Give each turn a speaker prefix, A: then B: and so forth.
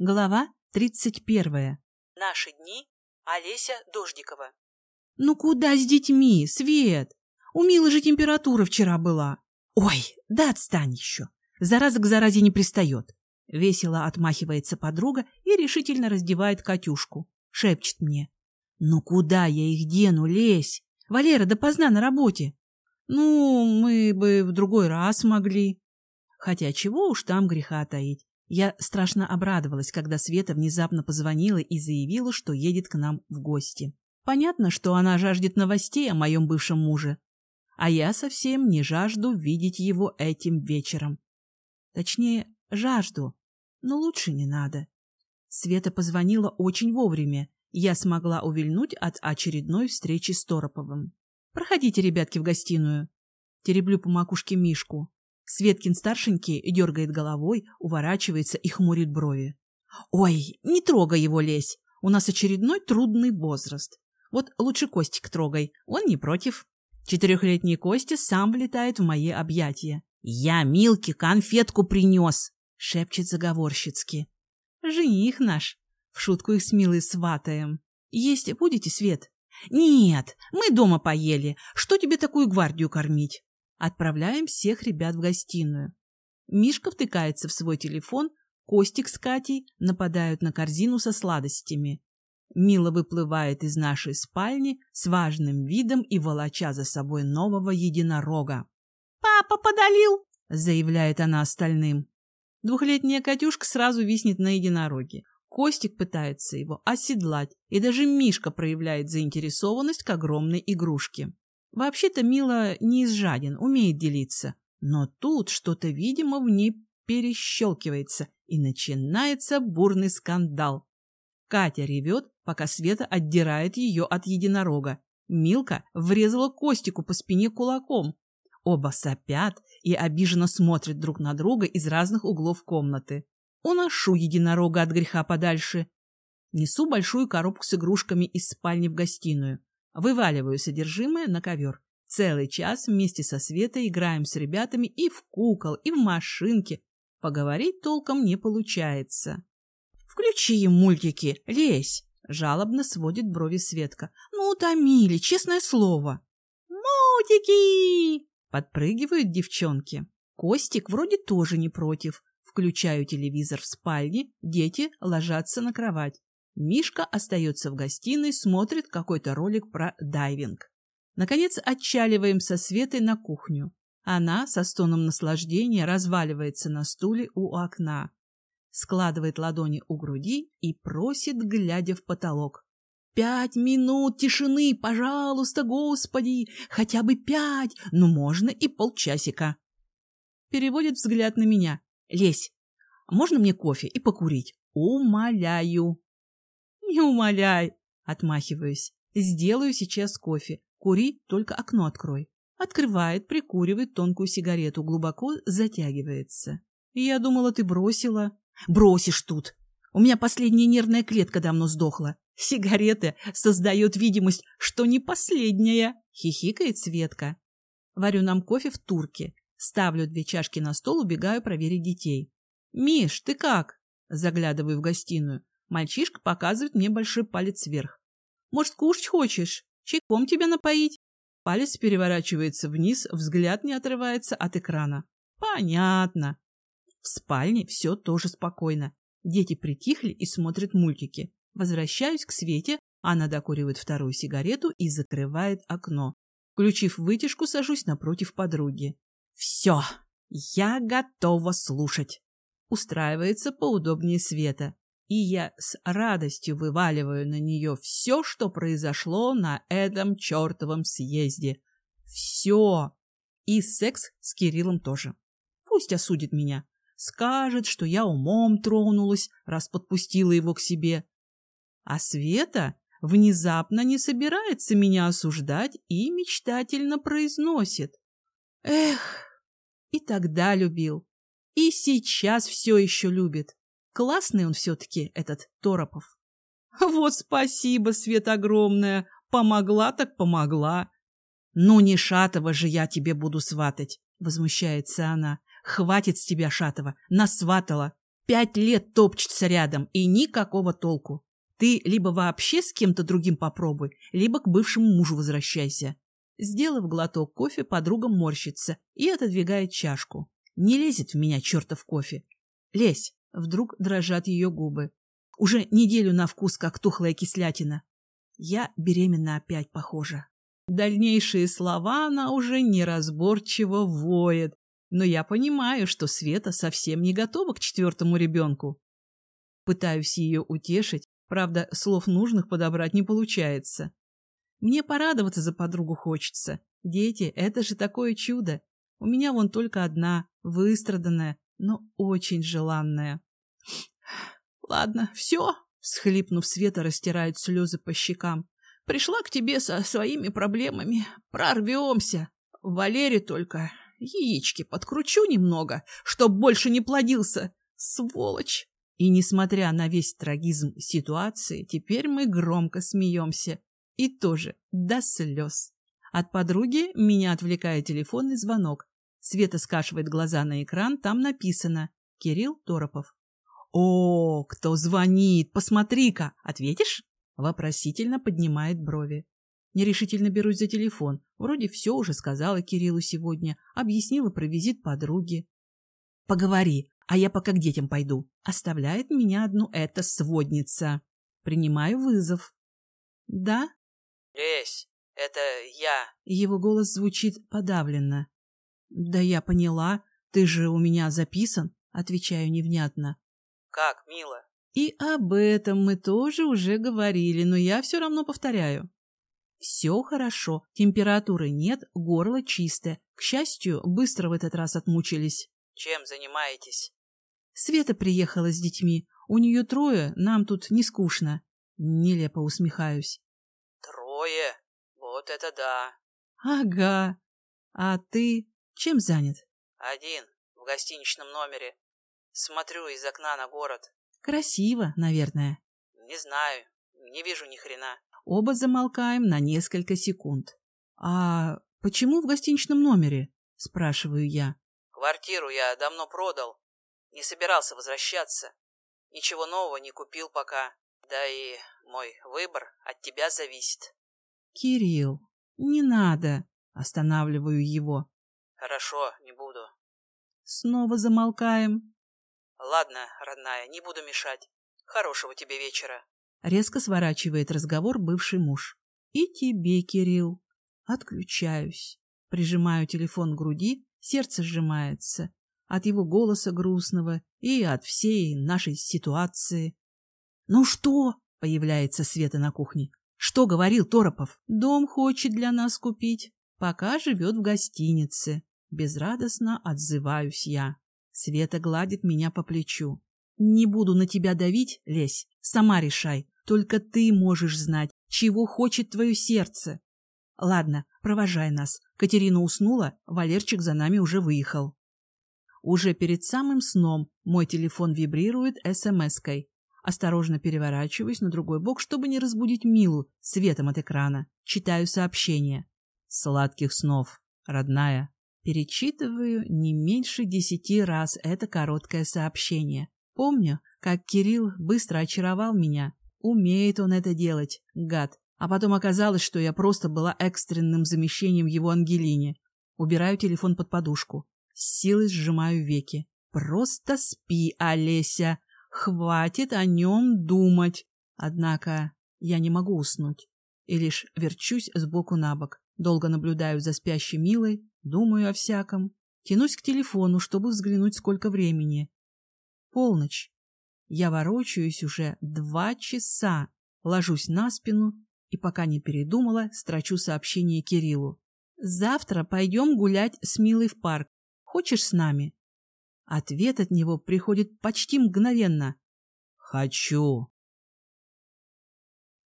A: Глава тридцать первая.
B: Наши дни. Олеся Дождикова.
A: Ну куда с детьми, Свет? У Милы же температура вчера была. Ой, да отстань еще. Зараза к заразе не пристает. Весело отмахивается подруга и решительно раздевает Катюшку. Шепчет мне. Ну куда я их дену, лезь? Валера допоздна на работе. Ну, мы бы в другой раз могли. Хотя чего уж там греха таить. Я страшно обрадовалась, когда Света внезапно позвонила и заявила, что едет к нам в гости. Понятно, что она жаждет новостей о моем бывшем муже, а я совсем не жажду видеть его этим вечером. Точнее, жажду, но лучше не надо. Света позвонила очень вовремя, я смогла увильнуть от очередной встречи с Тороповым. «Проходите, ребятки, в гостиную». Тереблю по макушке Мишку. Светкин-старшенький дергает головой, уворачивается и хмурит брови. «Ой, не трогай его, лезь! У нас очередной трудный возраст. Вот лучше Костик трогай, он не против». Четырехлетний Костя сам влетает в мои объятия. «Я Милке конфетку принес!» — шепчет заговорщицки. «Жених наш!» — в шутку их с Милой сватаем. «Есть будете, Свет?» «Нет, мы дома поели. Что тебе такую гвардию кормить?» Отправляем всех ребят в гостиную. Мишка втыкается в свой телефон, Костик с Катей нападают на корзину со сладостями. Мила выплывает из нашей спальни с важным видом и волоча за собой нового единорога.
B: «Папа подолил!»
A: — заявляет она остальным. Двухлетняя Катюшка сразу виснет на единороге. Костик пытается его оседлать, и даже Мишка проявляет заинтересованность к огромной игрушке. Вообще-то Мила не из жадин, умеет делиться. Но тут что-то, видимо, в ней перещелкивается, и начинается бурный скандал. Катя ревет, пока Света отдирает ее от единорога. Милка врезала Костику по спине кулаком. Оба сопят и обиженно смотрят друг на друга из разных углов комнаты. Уношу единорога от греха подальше. Несу большую коробку с игрушками из спальни в гостиную. Вываливаю содержимое на ковер. Целый час вместе со Светой играем с ребятами и в кукол, и в машинки. Поговорить толком не получается. «Включи им мультики, лезь!» — жалобно сводит брови Светка. «Ну, утомили, честное слово!»
B: «Мультики!»
A: — подпрыгивают девчонки. Костик вроде тоже не против. Включаю телевизор в спальне, дети ложатся на кровать. Мишка остается в гостиной, смотрит какой-то ролик про дайвинг. Наконец отчаливаем со Светой на кухню. Она со стоном наслаждения разваливается на стуле у окна, складывает ладони у груди и просит, глядя в потолок. «Пять минут тишины, пожалуйста, Господи! Хотя бы пять, но можно и полчасика!» Переводит взгляд на меня. «Лесь, можно мне кофе и покурить? Умоляю!» «Не умоляй!» — отмахиваюсь. «Сделаю сейчас кофе. Кури, только окно открой». Открывает, прикуривает тонкую сигарету, глубоко затягивается. «Я думала, ты бросила». «Бросишь тут! У меня последняя нервная клетка давно сдохла. Сигареты создают видимость, что не последняя!» — хихикает Светка. Варю нам кофе в турке. Ставлю две чашки на стол, убегаю проверить детей. «Миш, ты как?» Заглядываю в гостиную. Мальчишка показывает мне большой палец вверх. «Может, кушать хочешь? Чайком тебя напоить?» Палец переворачивается вниз, взгляд не отрывается от экрана. «Понятно». В спальне все тоже спокойно. Дети притихли и смотрят мультики. Возвращаюсь к Свете, она докуривает вторую сигарету и закрывает окно. Включив вытяжку, сажусь напротив подруги. «Все, я готова слушать». Устраивается поудобнее Света и я с радостью вываливаю на нее все, что произошло на этом чертовом съезде. Все. И секс с Кириллом тоже. Пусть осудит меня. Скажет, что я умом тронулась, раз подпустила его к себе. А Света внезапно не собирается меня осуждать и мечтательно произносит. Эх, и тогда любил. И сейчас все еще любит. Классный он все-таки, этот Торопов. Вот спасибо, Свет огромная. Помогла так помогла. Ну, не Шатова же я тебе буду сватать, возмущается она. Хватит с тебя, Шатова, насватала. Пять лет топчется рядом, и никакого толку. Ты либо вообще с кем-то другим попробуй, либо к бывшему мужу возвращайся. Сделав глоток кофе, подруга морщится и отодвигает чашку. Не лезет в меня чертов кофе. Лезь. Вдруг дрожат ее губы. Уже неделю на вкус, как тухлая кислятина. Я беременна опять, похоже. Дальнейшие слова она уже неразборчиво воет, но я понимаю, что Света совсем не готова к четвертому ребенку. Пытаюсь ее утешить, правда, слов нужных подобрать не получается. Мне порадоваться за подругу хочется. Дети — это же такое чудо. У меня вон только одна, выстраданная, но очень желанная. Ладно, все, схлипнув, Света растирает слезы по щекам. Пришла к тебе со своими проблемами. Прорвемся. Валере только яички подкручу немного, чтоб больше не плодился. Сволочь! И, несмотря на весь трагизм ситуации, теперь мы громко смеемся. И тоже до слез. От подруги меня отвлекает телефонный звонок. Света скашивает глаза на экран, там написано «Кирилл Торопов». «О, кто звонит? Посмотри-ка! Ответишь?» Вопросительно поднимает брови. Нерешительно берусь за телефон. Вроде все уже сказала Кириллу сегодня, объяснила про визит подруги. «Поговори, а я пока к детям пойду». Оставляет меня одну эта сводница. Принимаю вызов. «Да?»
B: «Лесь, это я».
A: Его голос звучит подавленно. «Да я поняла. Ты же у меня записан», — отвечаю невнятно.
B: «Как, мило?»
A: И об этом мы тоже уже говорили, но я все равно повторяю. Все хорошо, температуры нет, горло чистое. К счастью, быстро в этот раз отмучились.
B: Чем занимаетесь?
A: Света приехала с детьми. У нее трое, нам тут не скучно. Нелепо усмехаюсь.
B: Трое? Вот это да.
A: Ага. А ты чем занят?
B: Один, в гостиничном номере. Смотрю из окна на город.
A: Красиво, наверное.
B: Не знаю, не вижу ни хрена.
A: Оба замолкаем на несколько секунд. «А почему в гостиничном номере?» – спрашиваю я.
B: «Квартиру я давно продал. Не собирался возвращаться. Ничего нового не купил пока. Да и мой выбор от тебя зависит».
A: «Кирилл, не надо!» – останавливаю его.
B: «Хорошо, не буду».
A: Снова замолкаем.
B: «Ладно, родная, не буду мешать. Хорошего тебе вечера».
A: Резко сворачивает разговор бывший муж. И тебе, Кирилл. Отключаюсь. Прижимаю телефон к груди, сердце сжимается. От его голоса грустного и от всей нашей ситуации. «Ну что?» — появляется Света на кухне. «Что говорил Торопов? Дом хочет для нас купить. Пока живет в гостинице». Безрадостно отзываюсь я. Света гладит меня по плечу. «Не буду на тебя давить, лезь. Сама решай. Только ты можешь знать, чего хочет твое сердце. Ладно, провожай нас. Катерина уснула, Валерчик за нами уже выехал. Уже перед самым сном мой телефон вибрирует смс-кой. Осторожно переворачиваюсь на другой бок, чтобы не разбудить Милу светом от экрана. Читаю сообщение. Сладких снов, родная. Перечитываю не меньше десяти раз это короткое сообщение. Помню, как Кирилл быстро очаровал меня, Умеет он это делать, гад. А потом оказалось, что я просто была экстренным замещением его Ангелине. Убираю телефон под подушку. С силой сжимаю веки. Просто спи, Олеся. Хватит о нем думать. Однако я не могу уснуть. И лишь верчусь сбоку на бок. Долго наблюдаю за спящей Милой, думаю о всяком. Тянусь к телефону, чтобы взглянуть, сколько времени. Полночь. Я ворочаюсь уже два часа, ложусь на спину и, пока не передумала, строчу сообщение Кириллу. «Завтра пойдем гулять с Милой в парк. Хочешь с нами?» Ответ от него приходит почти мгновенно. «Хочу».